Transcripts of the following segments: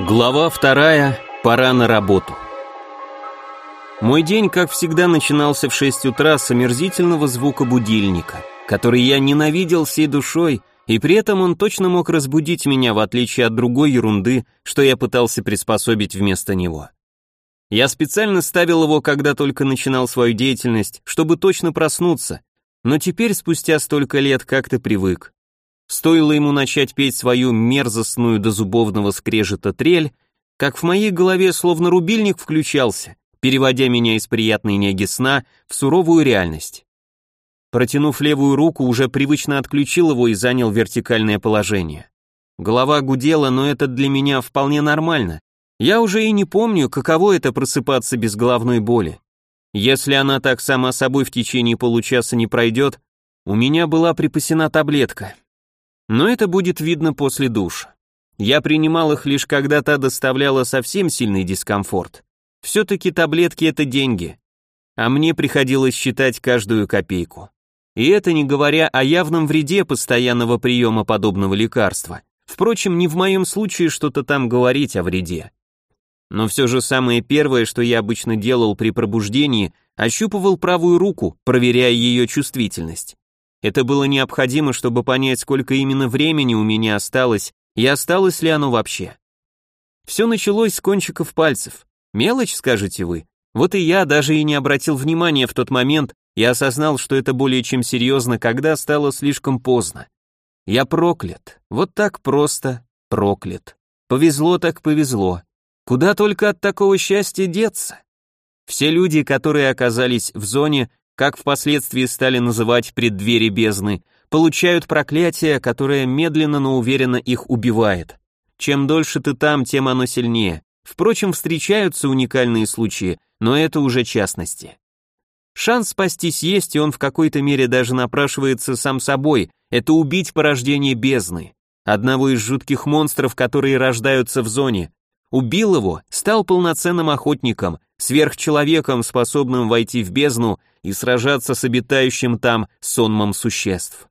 Глава вторая. Пора на работу. Мой день, как всегда, начинался в 6 утра с омерзительного звука будильника, который я ненавидел всей душой, и при этом он точно мог разбудить меня, в отличие от другой ерунды, что я пытался приспособить вместо него. Я специально ставил его, когда только начинал свою деятельность, чтобы точно проснуться, но теперь, спустя столько лет, как-то привык. Стоило ему начать петь свою мерзостную до зубовного скрежета трель, как в моей голове словно рубильник включался, переводя меня из приятной неги сна в суровую реальность. Протянув левую руку, уже привычно отключил его и занял вертикальное положение. Голова гудела, но это для меня вполне нормально. Я уже и не помню, каково это просыпаться без головной боли. Если она так сама собой в течение получаса не пройдет, у меня была припасена таблетка, но это будет видно после душа. Я принимал их лишь когда та доставляла совсем сильный дискомфорт. Все-таки таблетки это деньги. А мне приходилось считать каждую копейку. И это не говоря о явном вреде постоянного приема подобного лекарства. Впрочем, не в моем случае что-то там говорить о вреде. Но все же самое первое, что я обычно делал при пробуждении, ощупывал правую руку, проверяя ее чувствительность. Это было необходимо, чтобы понять, сколько именно времени у меня осталось и осталось ли оно вообще. Все началось с кончиков пальцев. Мелочь, скажете вы? Вот и я даже и не обратил внимания в тот момент и осознал, что это более чем серьезно, когда стало слишком поздно. Я проклят. Вот так просто проклят. Повезло так повезло. Куда только от такого счастья деться? Все люди, которые оказались в зоне, как впоследствии стали называть преддвери бездны, получают проклятие, которое медленно, но уверенно их убивает. Чем дольше ты там, тем оно сильнее. Впрочем, встречаются уникальные случаи, но это уже частности. Шанс спастись есть, и он в какой-то мере даже напрашивается сам собой, это убить порождение бездны, одного из жутких монстров, которые рождаются в зоне. Убил его, стал полноценным охотником, сверхчеловеком, способным войти в бездну и сражаться с обитающим там сонмом существ.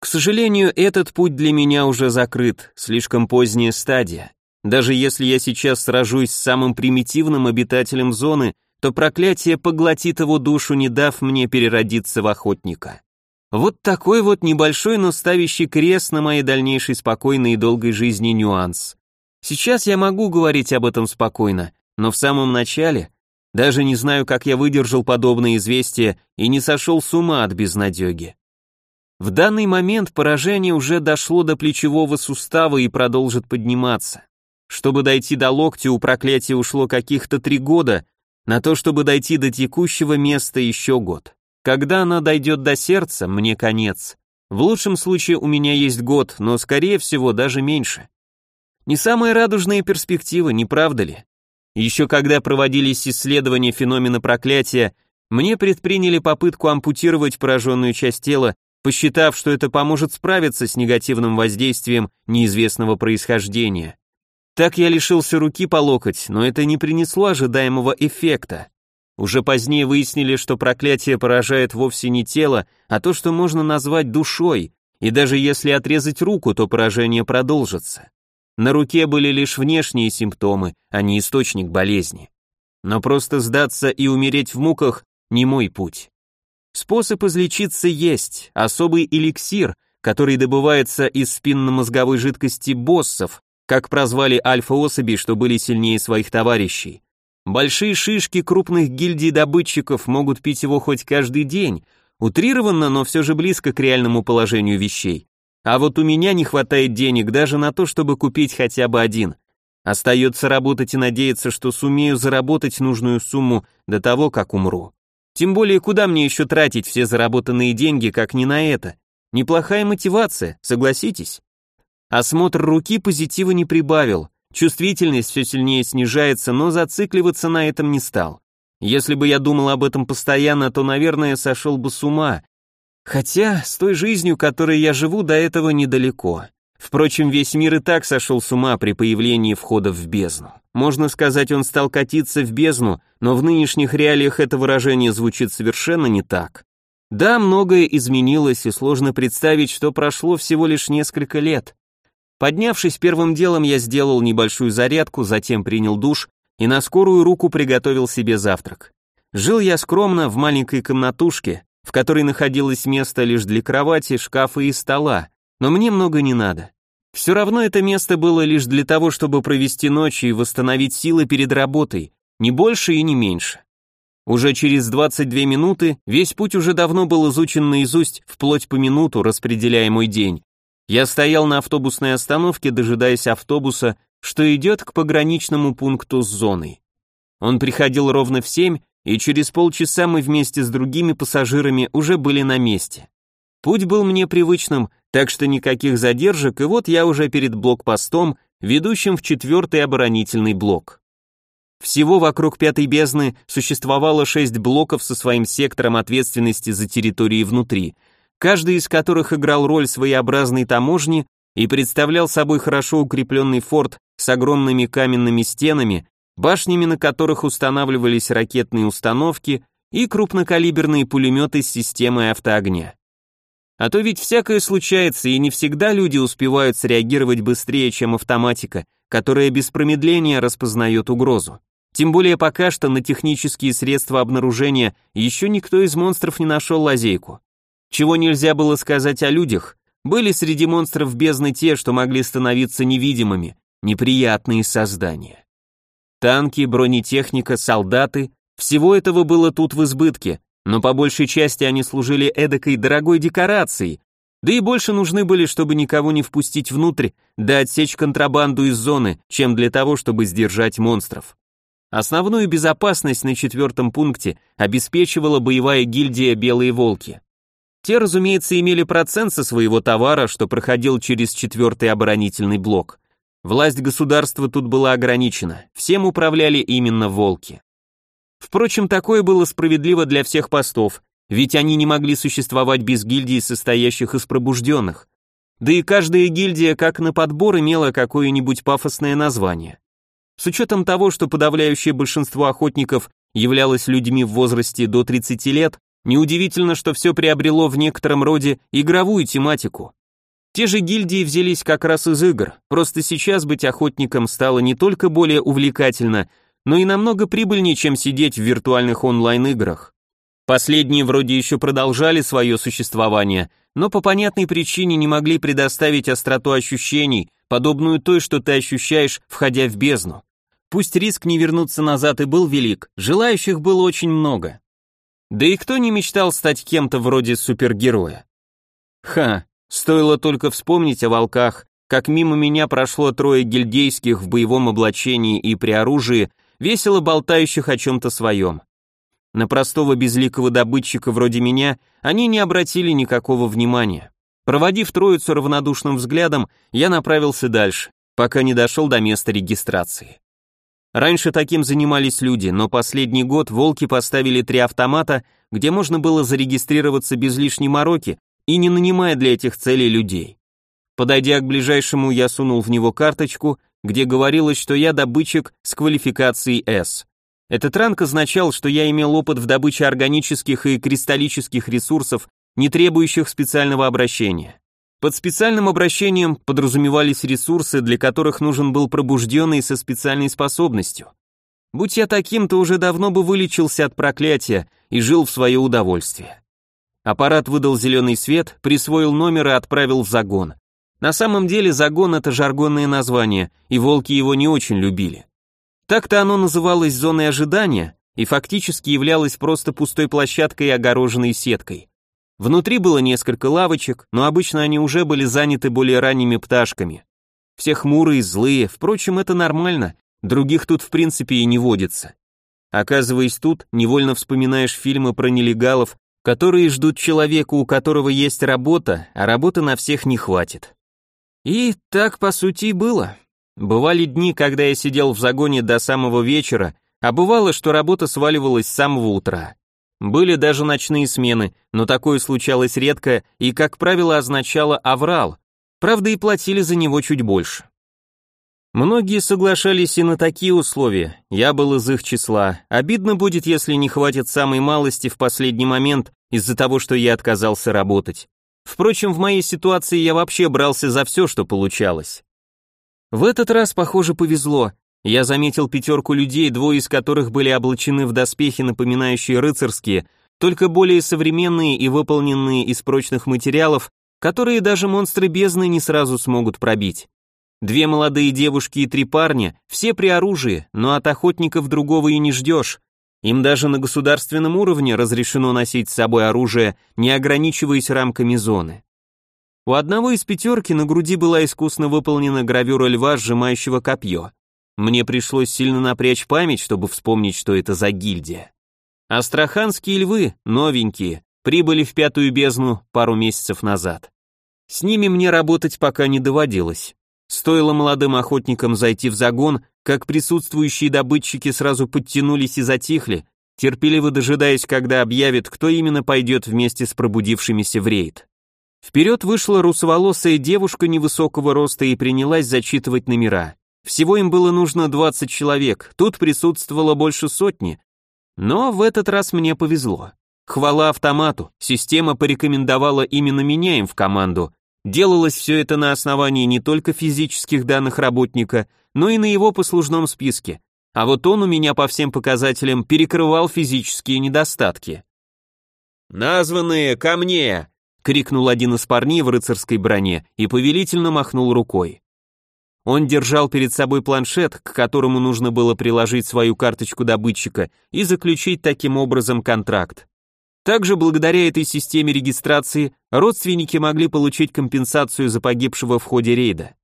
К сожалению, этот путь для меня уже закрыт, слишком поздняя стадия. Даже если я сейчас сражусь с самым примитивным обитателем зоны, то проклятие поглотит его душу, не дав мне переродиться в охотника. Вот такой вот небольшой, но ставящий крест на моей дальнейшей спокойной и долгой жизни нюанс. Сейчас я могу говорить об этом спокойно, но в самом начале даже не знаю, как я выдержал подобное известие и не сошел с ума от безнадеги. В данный момент поражение уже дошло до плечевого сустава и продолжит подниматься. Чтобы дойти до локтя, у проклятия ушло каких-то три года, на то, чтобы дойти до текущего места еще год. Когда она дойдет до сердца, мне конец. В лучшем случае у меня есть год, но скорее всего даже меньше. Не самая радужная перспектива, не правда ли? Еще когда проводились исследования феномена проклятия, мне предприняли попытку ампутировать пораженную часть тела, посчитав, что это поможет справиться с негативным воздействием неизвестного происхождения. Так я лишился руки по локоть, но это не принесло ожидаемого эффекта. Уже позднее выяснили, что проклятие поражает вовсе не тело, а то, что можно назвать душой, и даже если отрезать руку, то поражение продолжится. На руке были лишь внешние симптомы, а не источник болезни. Но просто сдаться и умереть в муках не мой путь. Способ излечиться есть, особый эликсир, который добывается из спинномозговой жидкости боссов, как прозвали альфа-особи, что были сильнее своих товарищей. Большие шишки крупных гильдий добытчиков могут пить его хоть каждый день, утрированно, но все же близко к реальному положению вещей. А вот у меня не хватает денег даже на то, чтобы купить хотя бы один. Остается работать и надеяться, что сумею заработать нужную сумму до того, как умру. Тем более, куда мне еще тратить все заработанные деньги, как не на это? Неплохая мотивация, согласитесь? Осмотр руки позитива не прибавил, чувствительность все сильнее снижается, но зацикливаться на этом не стал. Если бы я думал об этом постоянно, то, наверное, сошел бы с ума Хотя с той жизнью, которой я живу, до этого недалеко. Впрочем, весь мир и так сошел с ума при появлении входа в бездну. Можно сказать, он стал катиться в бездну, но в нынешних реалиях это выражение звучит совершенно не так. Да, многое изменилось, и сложно представить, что прошло всего лишь несколько лет. Поднявшись первым делом, я сделал небольшую зарядку, затем принял душ и на скорую руку приготовил себе завтрак. Жил я скромно в маленькой комнатушке, в которой находилось место лишь для кровати, шкафа и стола, но мне много не надо. Все равно это место было лишь для того, чтобы провести ночь и восстановить силы перед работой, не больше и не меньше. Уже через 22 минуты весь путь уже давно был изучен наизусть, вплоть по минуту, распределяя мой день. Я стоял на автобусной остановке, дожидаясь автобуса, что идет к пограничному пункту с зоной. Он приходил ровно в 7, и через полчаса мы вместе с другими пассажирами уже были на месте. Путь был мне привычным, так что никаких задержек, и вот я уже перед блокпостом, ведущим в четвертый оборонительный блок. Всего вокруг пятой бездны существовало шесть блоков со своим сектором ответственности за территории внутри, каждый из которых играл роль своеобразной таможни и представлял собой хорошо укрепленный форт с огромными каменными стенами, башнями на которых устанавливались ракетные установки и крупнокалиберные пулеметы с системой автоогня. А то ведь всякое случается, и не всегда люди успевают среагировать быстрее, чем автоматика, которая без промедления распознает угрозу. Тем более пока что на технические средства обнаружения еще никто из монстров не нашел лазейку. Чего нельзя было сказать о людях, были среди монстров бездны те, что могли становиться невидимыми, неприятные создания. Танки, бронетехника, солдаты – всего этого было тут в избытке, но по большей части они служили эдакой дорогой декорацией, да и больше нужны были, чтобы никого не впустить внутрь, да отсечь контрабанду из зоны, чем для того, чтобы сдержать монстров. Основную безопасность на четвертом пункте обеспечивала боевая гильдия «Белые волки». Те, разумеется, имели процент со своего товара, что проходил через четвертый оборонительный блок. Власть государства тут была ограничена, всем управляли именно волки. Впрочем, такое было справедливо для всех постов, ведь они не могли существовать без гильдий, состоящих из пробужденных. Да и каждая гильдия, как на подбор, имела какое-нибудь пафосное название. С учетом того, что подавляющее большинство охотников являлось людьми в возрасте до 30 лет, неудивительно, что все приобрело в некотором роде игровую тематику. Те же гильдии взялись как раз из игр, просто сейчас быть охотником стало не только более увлекательно, но и намного прибыльнее, чем сидеть в виртуальных онлайн-играх. Последние вроде еще продолжали свое существование, но по понятной причине не могли предоставить остроту ощущений, подобную той, что ты ощущаешь, входя в бездну. Пусть риск не вернуться назад и был велик, желающих было очень много. Да и кто не мечтал стать кем-то вроде супергероя? Ха, стоило только вспомнить о волках, как мимо меня прошло трое гильдейских в боевом облачении и при оружии, весело болтающих о чем-то своем. На простого безликого добытчика вроде меня они не обратили никакого внимания. Проводив троицу равнодушным взглядом, я направился дальше, пока не дошел до места регистрации. Раньше таким занимались люди, но последний год волки поставили три автомата, где можно было зарегистрироваться без лишней мороки и не нанимая для этих целей людей. Подойдя к ближайшему, я сунул в него карточку, где говорилось, что я добытчик с квалификацией S. Этот ранг означал, что я имел опыт в добыче органических и кристаллических ресурсов, не требующих специального обращения. Под специальным обращением подразумевались ресурсы, для которых нужен был пробужденный со специальной способностью. Будь я таким, то уже давно бы вылечился от проклятия и жил в свое удовольствие. Аппарат выдал зеленый свет, присвоил номер и отправил в загон. На самом деле загон это жаргонное название, и волки его не очень любили. Так-то оно называлось зоной ожидания и фактически являлось просто пустой площадкой, огороженной сеткой. Внутри было несколько лавочек, но обычно они уже были заняты более ранними пташками. Все хмурые, злые, впрочем, это нормально, других тут в принципе и не водится. Оказываясь тут, невольно вспоминаешь фильмы про нелегалов, которые ждут человека, у которого есть работа, а работы на всех не хватит. И так по сути было. Бывали дни, когда я сидел в загоне до самого вечера, а бывало, что работа сваливалась с самого утра. Были даже ночные смены, но такое случалось редко и, как правило, означало аврал. Правда, и платили за него чуть больше. Многие соглашались и на такие условия, я был из их числа. Обидно будет, если не хватит самой малости в последний момент из-за того, что я отказался работать. Впрочем, в моей ситуации я вообще брался за все, что получалось. В этот раз, похоже, повезло. Я заметил пятерку людей, двое из которых были облачены в доспехи, напоминающие рыцарские, только более современные и выполненные из прочных материалов, которые даже монстры бездны не сразу смогут пробить. Две молодые девушки и три парня, все при оружии, но от охотников другого и не ждешь. Им даже на государственном уровне разрешено носить с собой оружие, не ограничиваясь рамками зоны. У одного из пятерки на груди была искусно выполнена гравюра льва, сжимающего копье. Мне пришлось сильно напрячь память, чтобы вспомнить, что это за гильдия. Астраханские львы, новенькие, прибыли в пятую бездну пару месяцев назад. С ними мне работать пока не доводилось. Стоило молодым охотникам зайти в загон, как присутствующие добытчики сразу подтянулись и затихли, терпеливо дожидаясь, когда объявят, кто именно пойдет вместе с пробудившимися в рейд. Вперед вышла русоволосая девушка невысокого роста и принялась зачитывать номера. Всего им было нужно 20 человек, тут присутствовало больше сотни. Но в этот раз мне повезло. Хвала автомату, система порекомендовала именно меня им в команду. Делалось все это на основании не только физических данных работника, но и на его послужном списке. А вот он у меня по всем показателям перекрывал физические недостатки. «Названные ко мне!» — крикнул один из парней в рыцарской броне и повелительно махнул рукой. Он держал перед собой планшет, к которому нужно было приложить свою карточку добытчика и заключить таким образом контракт. Также благодаря этой системе регистрации родственники могли получить компенсацию за погибшего в ходе рейда.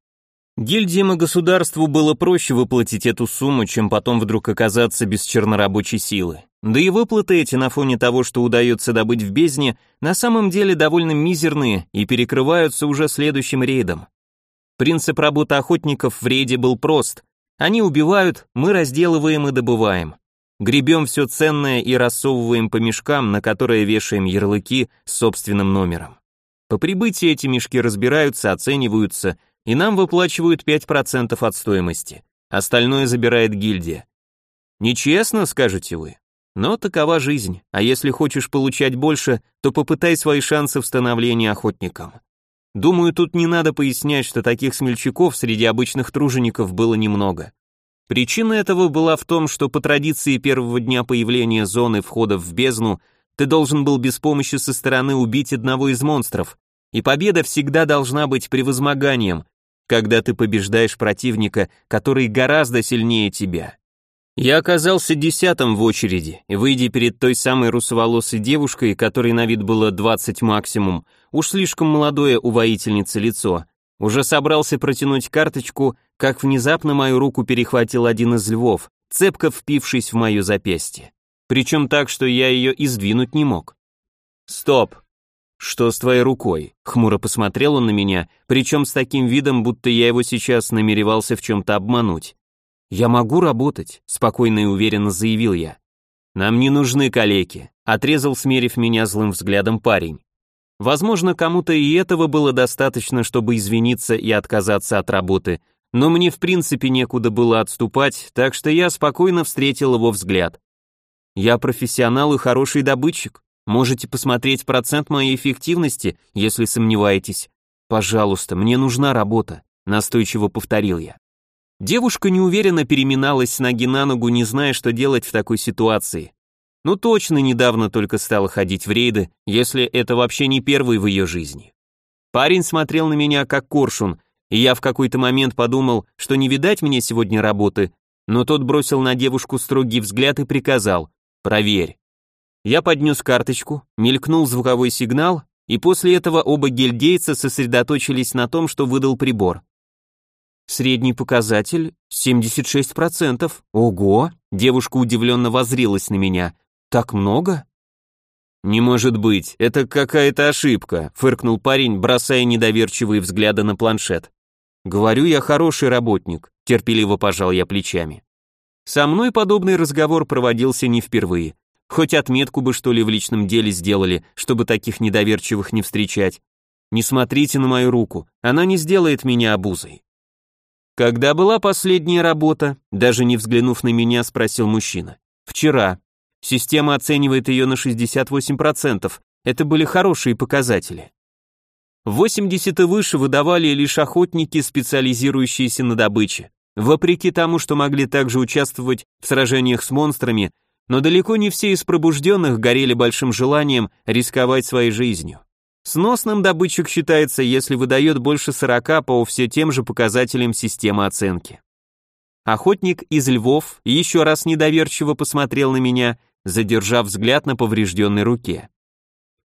Гильдиям и государству было проще выплатить эту сумму, чем потом вдруг оказаться без чернорабочей силы. Да и выплаты эти на фоне того, что удается добыть в бездне, на самом деле довольно мизерные и перекрываются уже следующим рейдом. Принцип работы охотников в рейде был прост. Они убивают, мы разделываем и добываем. Гребем все ценное и рассовываем по мешкам, на которые вешаем ярлыки с собственным номером. По прибытии эти мешки разбираются, оцениваются, и нам выплачивают 5% от стоимости. Остальное забирает гильдия. Нечестно, скажете вы. Но такова жизнь, а если хочешь получать больше, то попытай свои шансы в становлении охотником. Думаю, тут не надо пояснять, что таких смельчаков среди обычных тружеников было немного. Причина этого была в том, что по традиции первого дня появления зоны входа в бездну ты должен был без помощи со стороны убить одного из монстров, и победа всегда должна быть превозмоганием, когда ты побеждаешь противника, который гораздо сильнее тебя. Я оказался десятым в очереди, и выйдя перед той самой русоволосой девушкой, которой на вид было 20 максимум, уж слишком молодое у воительницы лицо, уже собрался протянуть карточку, как внезапно мою руку перехватил один из львов, цепко впившись в мое запястье. Причем так, что я ее издвинуть не мог. «Стоп!» «Что с твоей рукой?» Хмуро посмотрел он на меня, причем с таким видом, будто я его сейчас намеревался в чем-то обмануть. «Я могу работать», — спокойно и уверенно заявил я. «Нам не нужны калеки», — отрезал, смерив меня злым взглядом парень. Возможно, кому-то и этого было достаточно, чтобы извиниться и отказаться от работы, но мне в принципе некуда было отступать, так что я спокойно встретил его взгляд. «Я профессионал и хороший добытчик. Можете посмотреть процент моей эффективности, если сомневаетесь. Пожалуйста, мне нужна работа», — настойчиво повторил я. Девушка неуверенно переминалась с ноги на ногу, не зная, что делать в такой ситуации. Ну точно недавно только стала ходить в рейды, если это вообще не первый в ее жизни. Парень смотрел на меня как коршун, и я в какой-то момент подумал, что не видать мне сегодня работы, но тот бросил на девушку строгий взгляд и приказал «Проверь». Я поднес карточку, мелькнул звуковой сигнал, и после этого оба гильдейца сосредоточились на том, что выдал прибор. Средний показатель 76%. Ого! Девушка удивленно возрилась на меня. Так много? Не может быть, это какая-то ошибка, фыркнул парень, бросая недоверчивые взгляды на планшет. Говорю, я хороший работник, терпеливо пожал я плечами. Со мной подобный разговор проводился не впервые. Хоть отметку бы что ли в личном деле сделали, чтобы таких недоверчивых не встречать. Не смотрите на мою руку, она не сделает меня обузой. Когда была последняя работа? Даже не взглянув на меня, спросил мужчина. Вчера. Система оценивает ее на 68%. Это были хорошие показатели. 80 и выше выдавали лишь охотники, специализирующиеся на добыче. Вопреки тому, что могли также участвовать в сражениях с монстрами, но далеко не все из пробужденных горели большим желанием рисковать своей жизнью. Сносным добытчик считается, если выдает больше 40 по все тем же показателям системы оценки. Охотник из Львов еще раз недоверчиво посмотрел на меня, задержав взгляд на поврежденной руке.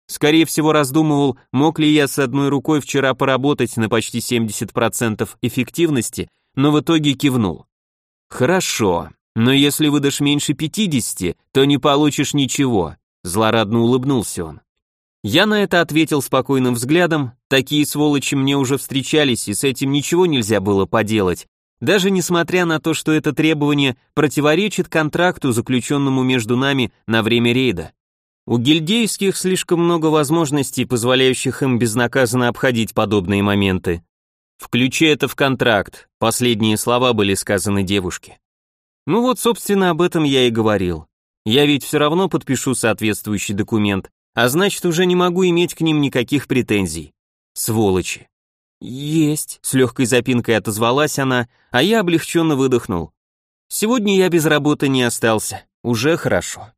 Скорее всего, раздумывал, мог ли я с одной рукой вчера поработать на почти 70% эффективности, но в итоге кивнул. Хорошо, но если выдашь меньше 50, то не получишь ничего, злорадно улыбнулся он. Я на это ответил спокойным взглядом, такие сволочи мне уже встречались, и с этим ничего нельзя было поделать, даже несмотря на то, что это требование противоречит контракту, заключенному между нами на время рейда. У гильдейских слишком много возможностей, позволяющих им безнаказанно обходить подобные моменты. Включи это в контракт, последние слова были сказаны девушке. Ну вот, собственно, об этом я и говорил. Я ведь все равно подпишу соответствующий документ, а значит, уже не могу иметь к ним никаких претензий. Сволочи. Есть, с легкой запинкой отозвалась она, а я облегченно выдохнул. Сегодня я без работы не остался, уже хорошо.